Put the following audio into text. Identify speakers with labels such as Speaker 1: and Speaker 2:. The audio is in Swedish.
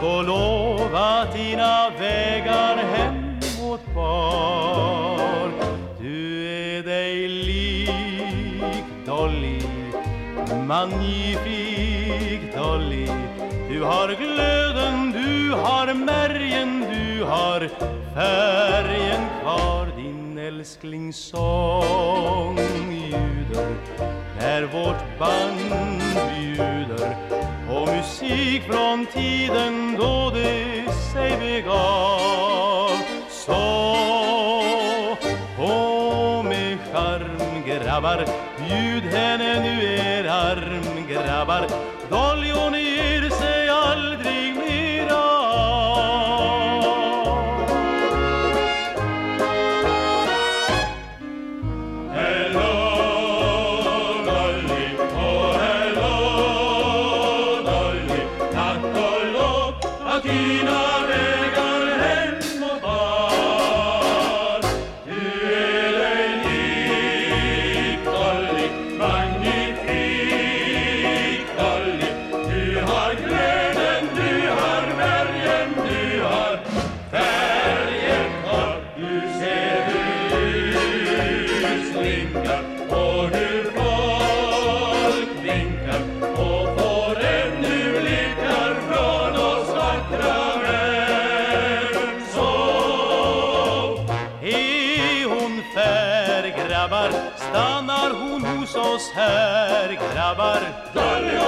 Speaker 1: Tack lova dina vägar hem mot bar Du är dig lik Dolly Magnifik Dolly. Du har glöden, du har märgen, du har färgen kvar. Din älsklingssång ljuder när vårt band tiden då det sig begav. Så på med charm grabbar bjud henne nu er arm grabbar Dolly hon ger sig mattina Ungefär, grabbar stannar hon hos oss här grabbar.
Speaker 2: Dolly